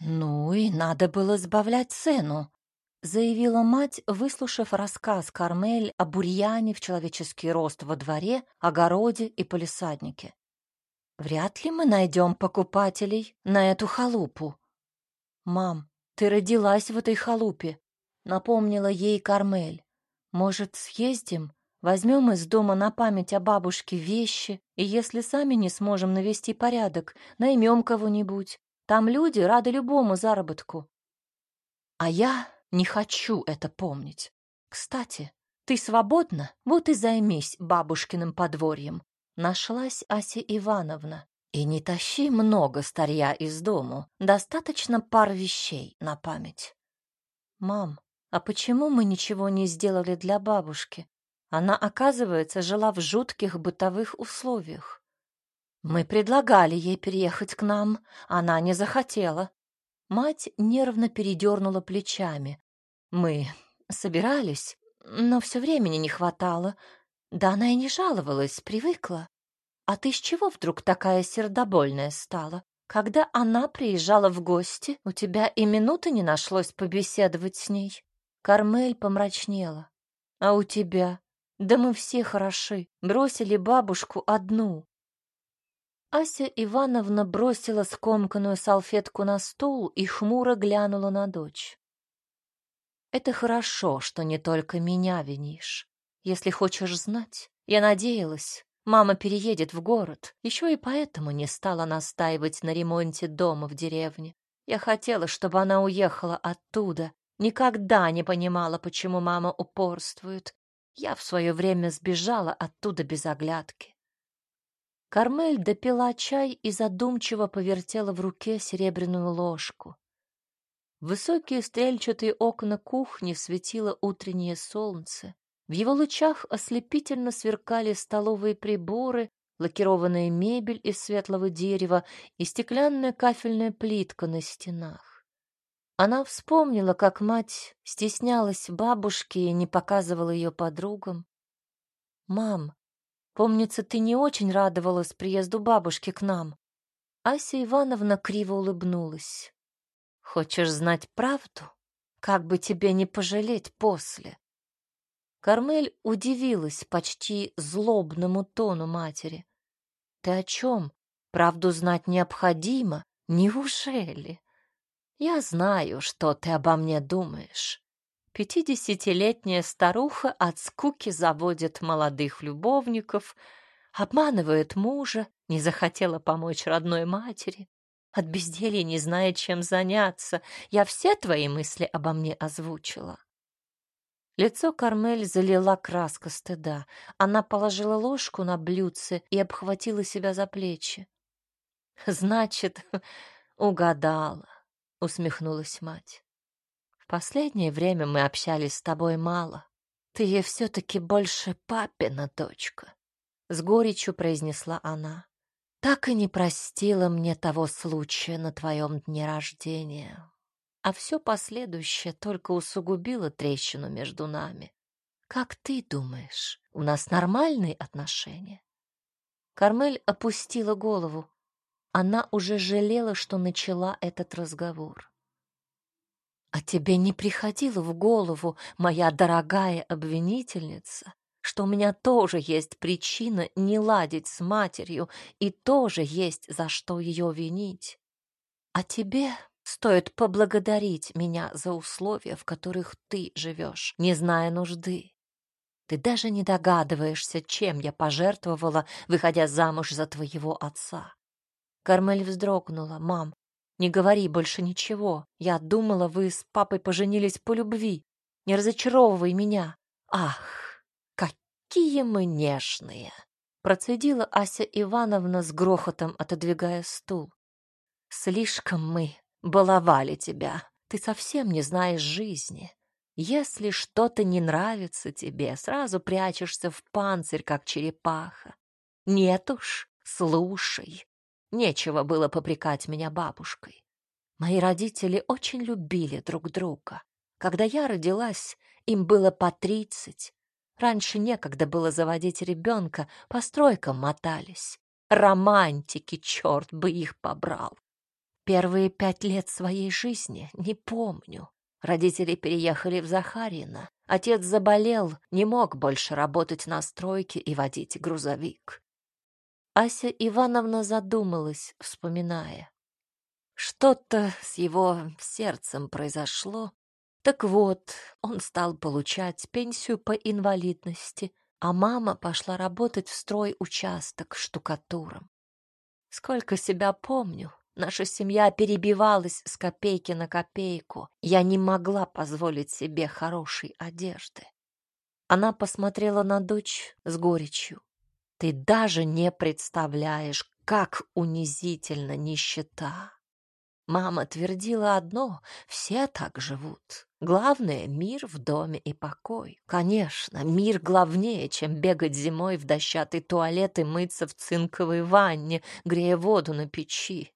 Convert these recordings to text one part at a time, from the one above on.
Ну и надо было сбавлять цену, заявила мать, выслушав рассказ Кармель о бурьяне в человеческий рост во дворе, огороде и полисаднике. Вряд ли мы найдем покупателей на эту халупу. Мам, ты родилась в этой халупе, напомнила ей Кармель. Может, съездим? Возьмем из дома на память о бабушке вещи, и если сами не сможем навести порядок, наймем кого-нибудь. Там люди рады любому заработку. А я не хочу это помнить. Кстати, ты свободна? Вот и займись бабушкиным подворьем. Нашлась Ася Ивановна. И не тащи много старья из дому. Достаточно пар вещей на память. Мам, а почему мы ничего не сделали для бабушки? Она, оказывается, жила в жутких бытовых условиях. Мы предлагали ей переехать к нам, она не захотела. Мать нервно передернула плечами. Мы собирались, но все времени не хватало. Да она и не жаловалась, привыкла. А ты с чего вдруг такая сердобольная стала? Когда она приезжала в гости, у тебя и минуты не нашлось побеседовать с ней. Кармель помрачнела. А у тебя? Да мы все хороши. Бросили бабушку одну. Ася Ивановна бросила скомканную салфетку на стул и хмуро глянула на дочь. Это хорошо, что не только меня винишь. Если хочешь знать, я надеялась, мама переедет в город, еще и поэтому не стала настаивать на ремонте дома в деревне. Я хотела, чтобы она уехала оттуда. Никогда не понимала, почему мама упорствует. Я в свое время сбежала оттуда без оглядки. Кармель допила чай и задумчиво повертела в руке серебряную ложку. Высокие стрельчатые окна кухни светило утреннее солнце. В его лучах ослепительно сверкали столовые приборы, лакированная мебель из светлого дерева и стеклянная кафельная плитка на стенах. Она вспомнила, как мать стеснялась бабушки и не показывала ее подругам. «Мам, помнится, ты не очень радовалась приезду бабушки к нам». Ася Ивановна криво улыбнулась. Хочешь знать правду? Как бы тебе не пожалеть после? Кармель удивилась почти злобному тону матери. Ты о чем? Правду знать необходимо? Неужели? Я знаю, что ты обо мне думаешь. Пятидесятилетняя старуха от скуки заводит молодых любовников, обманывает мужа, не захотела помочь родной матери, от безделья не зная, чем заняться. Я все твои мысли обо мне озвучила. Лицо Кармель залила краска стыда. Она положила ложку на блюдце и обхватила себя за плечи. «Значит, угадала», — усмехнулась мать. «В последнее время мы общались с тобой мало. Ты все-таки больше папина дочка», — с горечью произнесла она так и не простила мне того случая на твоем дне рождения, а все последующее только усугубило трещину между нами. Как ты думаешь, у нас нормальные отношения? Кармель опустила голову. Она уже жалела, что начала этот разговор. А тебе не приходило в голову, моя дорогая обвинительница, что у меня тоже есть причина не ладить с матерью и тоже есть за что ее винить. А тебе стоит поблагодарить меня за условия, в которых ты живешь, не зная нужды. Ты даже не догадываешься, чем я пожертвовала, выходя замуж за твоего отца. Кармель вздрогнула. «Мам, не говори больше ничего. Я думала, вы с папой поженились по любви. Не разочаровывай меня. Ах!» какие мы нежные!» Процедила Ася Ивановна с грохотом, отодвигая стул. «Слишком мы баловали тебя. Ты совсем не знаешь жизни. Если что-то не нравится тебе, сразу прячешься в панцирь, как черепаха. Нет уж, слушай. Нечего было попрекать меня бабушкой. Мои родители очень любили друг друга. Когда я родилась, им было по тридцать, Раньше некогда было заводить ребенка, по стройкам мотались. Романтики, черт бы их побрал. Первые пять лет своей жизни не помню. Родители переехали в Захарина. Отец заболел, не мог больше работать на стройке и водить грузовик. Ася Ивановна задумалась, вспоминая. Что-то с его сердцем произошло. Так вот, он стал получать пенсию по инвалидности, а мама пошла работать в строй участок штукатуром. Сколько себя помню, наша семья перебивалась с копейки на копейку. Я не могла позволить себе хорошей одежды. Она посмотрела на дочь с горечью. Ты даже не представляешь, как унизительно нищета. Мама твердила одно — все так живут. Главное — мир в доме и покой. Конечно, мир главнее, чем бегать зимой в дощатый туалет и мыться в цинковой ванне, грея воду на печи.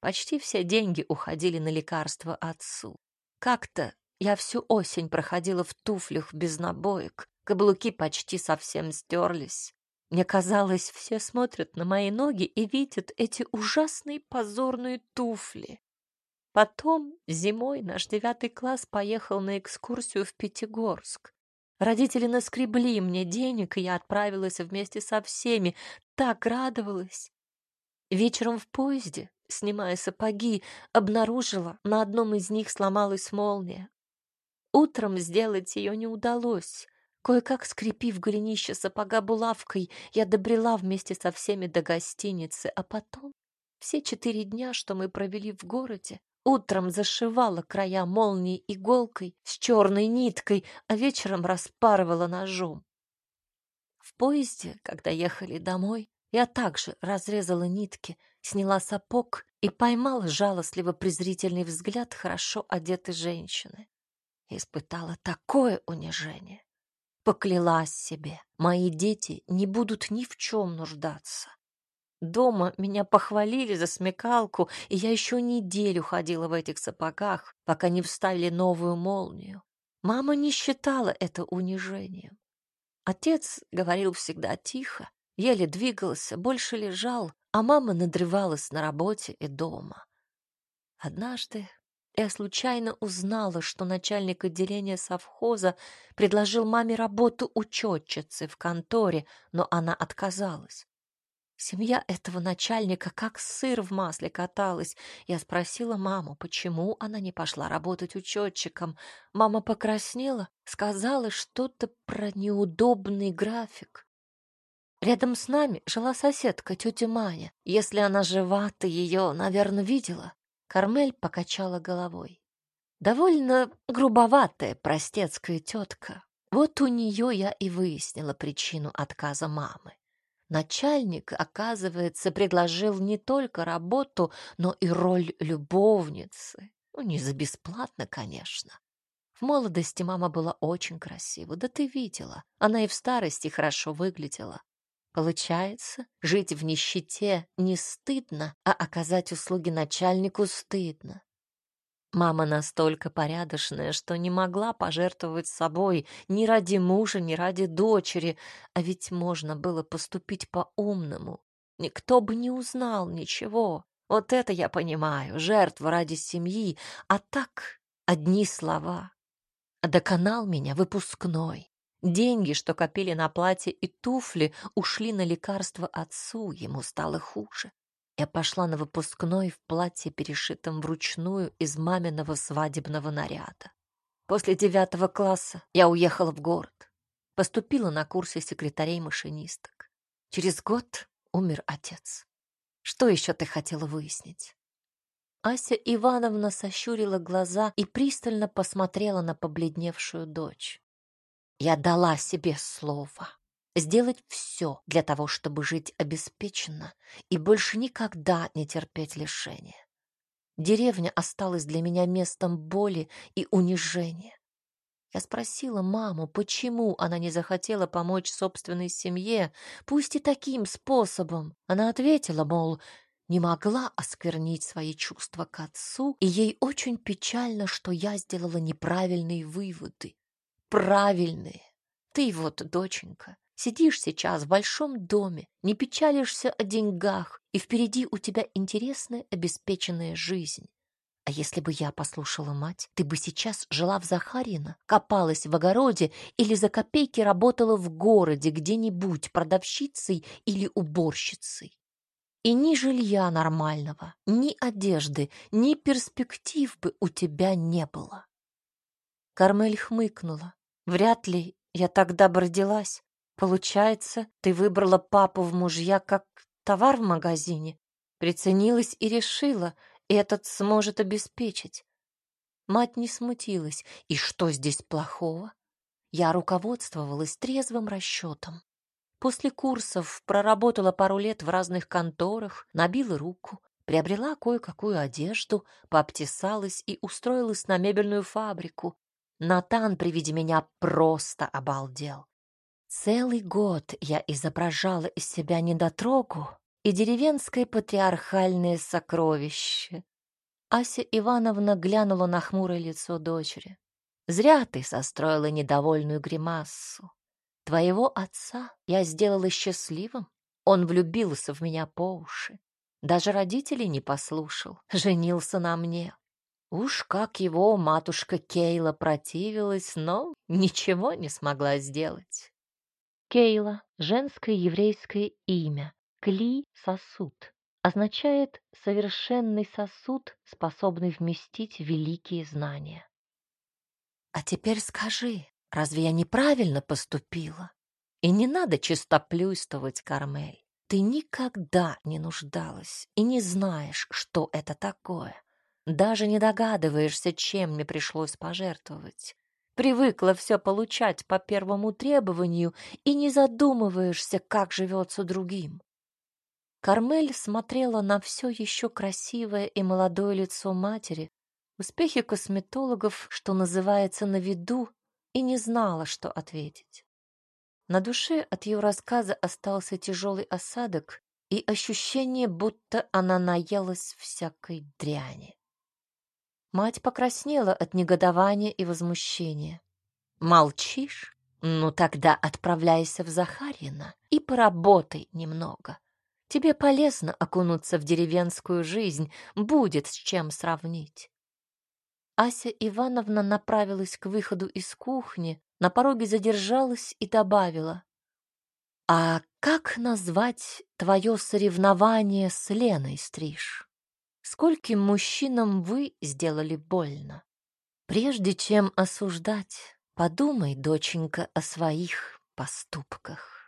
Почти все деньги уходили на лекарства отцу. Как-то я всю осень проходила в туфлях без набоек, каблуки почти совсем стерлись. Мне казалось, все смотрят на мои ноги и видят эти ужасные позорные туфли. Потом зимой наш девятый класс поехал на экскурсию в Пятигорск. Родители наскребли мне денег, и я отправилась вместе со всеми. Так радовалась. Вечером в поезде, снимая сапоги, обнаружила, на одном из них сломалась молния. Утром сделать ее не удалось. Кое-как скрепив голенище сапога булавкой, я добрела вместе со всеми до гостиницы, а потом все четыре дня, что мы провели в городе, Утром зашивала края молнии иголкой с черной ниткой, а вечером распарывала ножом. В поезде, когда ехали домой, я также разрезала нитки, сняла сапог и поймала жалостливо-презрительный взгляд хорошо одетой женщины. Испытала такое унижение. Поклялась себе, мои дети не будут ни в чем нуждаться. Дома меня похвалили за смекалку, и я еще неделю ходила в этих сапогах, пока не вставили новую молнию. Мама не считала это унижением. Отец говорил всегда тихо, еле двигался, больше лежал, а мама надрывалась на работе и дома. Однажды я случайно узнала, что начальник отделения совхоза предложил маме работу учетчицы в конторе, но она отказалась. Семья этого начальника как сыр в масле каталась. Я спросила маму, почему она не пошла работать учетчиком. Мама покраснела, сказала что-то про неудобный график. Рядом с нами жила соседка, тетя Маня. Если она жива, ты ее, наверное, видела. Кармель покачала головой. Довольно грубоватая простецкая тетка. Вот у нее я и выяснила причину отказа мамы. Начальник, оказывается, предложил не только работу, но и роль любовницы. Ну, не за бесплатно, конечно. В молодости мама была очень красива, да ты видела. Она и в старости хорошо выглядела. Получается, жить в нищете не стыдно, а оказать услуги начальнику стыдно. Мама настолько порядочная, что не могла пожертвовать собой ни ради мужа, ни ради дочери, а ведь можно было поступить по-умному. Никто бы не узнал ничего. Вот это я понимаю, жертва ради семьи, а так одни слова. Доконал меня выпускной. Деньги, что копили на платье и туфли, ушли на лекарства отцу, ему стало хуже. Я пошла на выпускной в платье, перешитом вручную из маминого свадебного наряда. После девятого класса я уехала в город. Поступила на курсы секретарей-машинисток. Через год умер отец. Что еще ты хотела выяснить? Ася Ивановна сощурила глаза и пристально посмотрела на побледневшую дочь. Я дала себе слово сделать все для того, чтобы жить обеспеченно и больше никогда не терпеть лишения. Деревня осталась для меня местом боли и унижения. Я спросила маму, почему она не захотела помочь собственной семье, пусть и таким способом. Она ответила, мол, не могла осквернить свои чувства к отцу, и ей очень печально, что я сделала неправильные выводы. Правильные. Ты вот, доченька, Сидишь сейчас в большом доме, не печалишься о деньгах, и впереди у тебя интересная обеспеченная жизнь. А если бы я послушала мать, ты бы сейчас жила в Захарина, копалась в огороде или за копейки работала в городе где-нибудь продавщицей или уборщицей. И ни жилья нормального, ни одежды, ни перспектив бы у тебя не было. Кармель хмыкнула. Вряд ли я тогда бы родилась. Получается, ты выбрала папу в мужья как товар в магазине, приценилась и решила, этот сможет обеспечить. Мать не смутилась. И что здесь плохого? Я руководствовалась трезвым расчетом. После курсов проработала пару лет в разных конторах, набила руку, приобрела кое-какую одежду, пообтесалась и устроилась на мебельную фабрику. Натан при виде меня просто обалдел. Целый год я изображала из себя недотрогу и деревенское патриархальное сокровище. Ася Ивановна глянула на хмурое лицо дочери. «Зря ты состроила недовольную гримасу. Твоего отца я сделала счастливым. Он влюбился в меня по уши. Даже родителей не послушал, женился на мне. Уж как его матушка Кейла противилась, но ничего не смогла сделать. Кейла — женское еврейское имя, кли — сосуд, означает совершенный сосуд, способный вместить великие знания. А теперь скажи, разве я неправильно поступила? И не надо чистоплюйствовать, Кармель. Ты никогда не нуждалась и не знаешь, что это такое. Даже не догадываешься, чем мне пришлось пожертвовать. Привыкла все получать по первому требованию и не задумываешься, как живется другим. Кармель смотрела на все еще красивое и молодое лицо матери, успехи косметологов, что называется, на виду, и не знала, что ответить. На душе от ее рассказа остался тяжелый осадок и ощущение, будто она наелась всякой дряни. Мать покраснела от негодования и возмущения. «Молчишь? Ну тогда отправляйся в Захарина и поработай немного. Тебе полезно окунуться в деревенскую жизнь, будет с чем сравнить». Ася Ивановна направилась к выходу из кухни, на пороге задержалась и добавила. «А как назвать твое соревнование с Леной, Стриж?» Скольким мужчинам вы сделали больно? Прежде чем осуждать, подумай, доченька, о своих поступках.